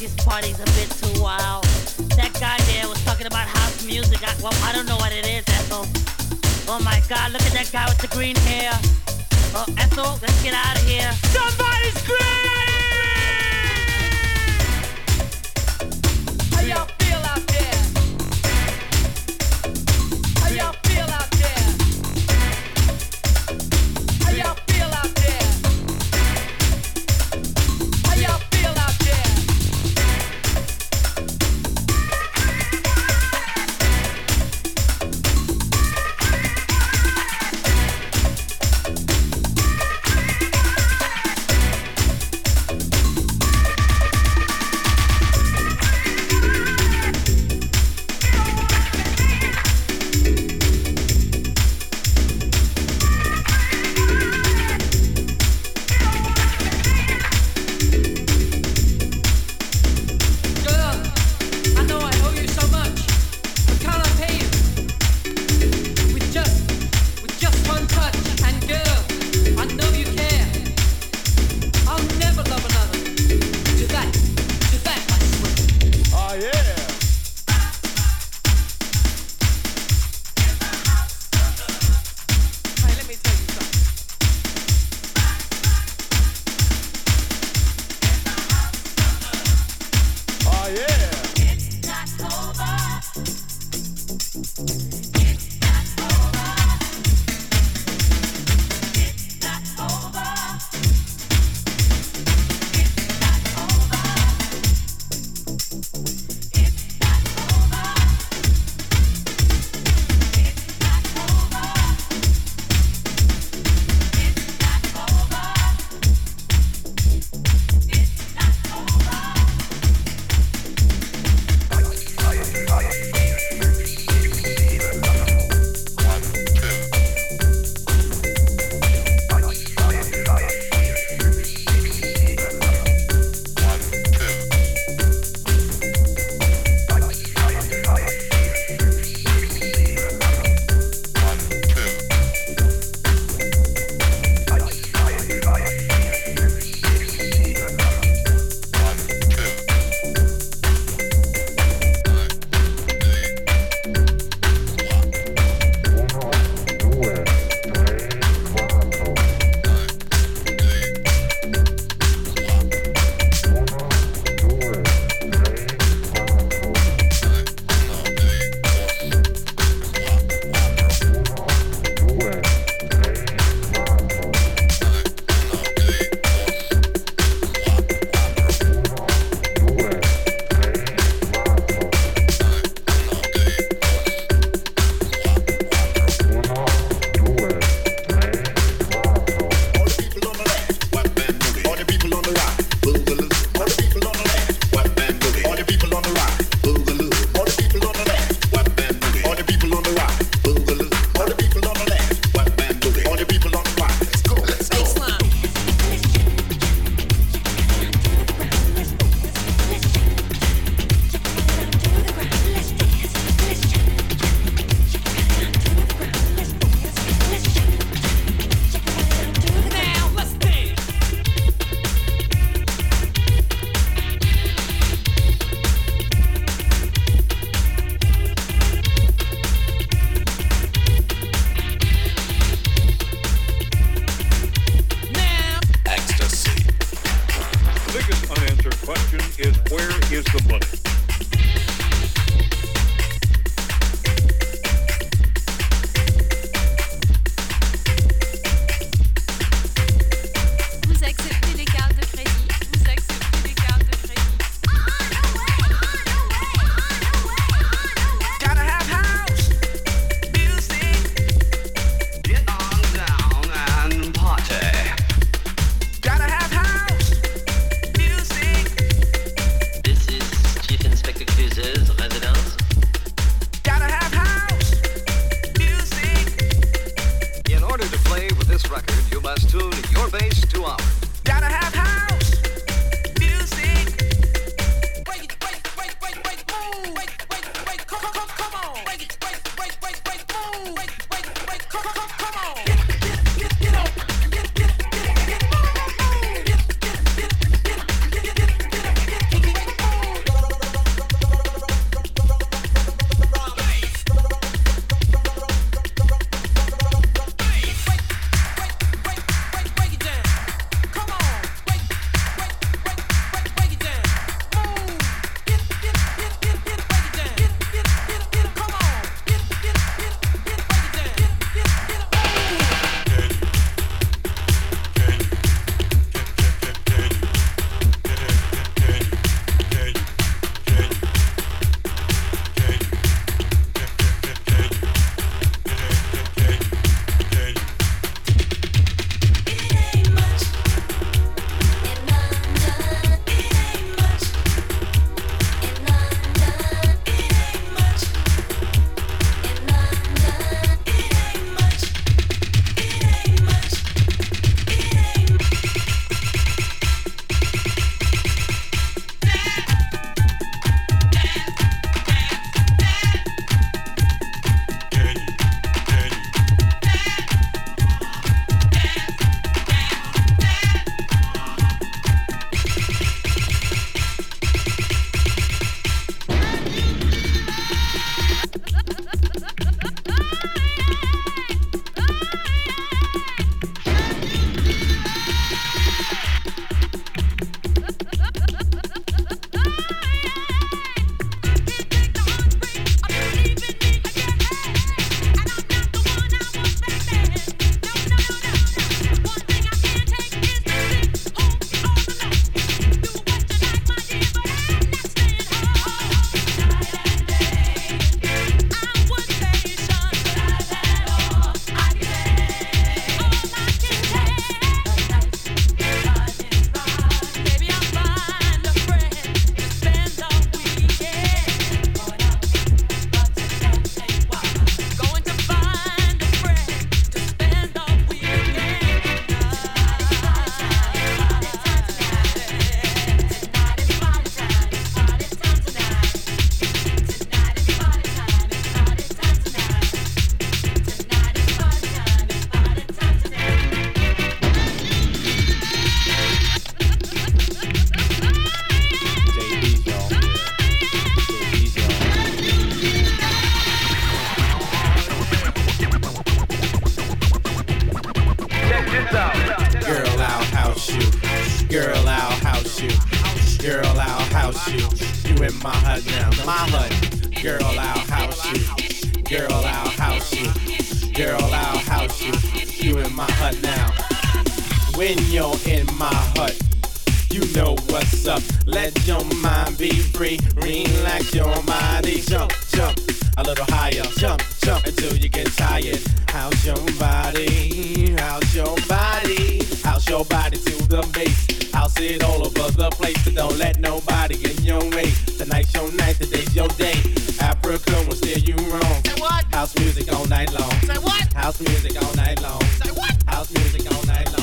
this party's a bit too wild. That guy there was talking about house music. I, well, I don't know what it is, Ethel. Oh my God, look at that guy with the green hair. Oh, Ethel, let's get out of here. Somebody scream! What's up. Let your mind be free. Relax your body. Jump, jump a little higher. Jump, jump until you get tired. How's your body? How's your body? How's your body to the bass? House it all over the place, but don't let nobody in your way. Tonight's your night, today's your day. Africa will steer you wrong. Say what? House music all night long. Say what? House music all night long. Say what? House music all night long.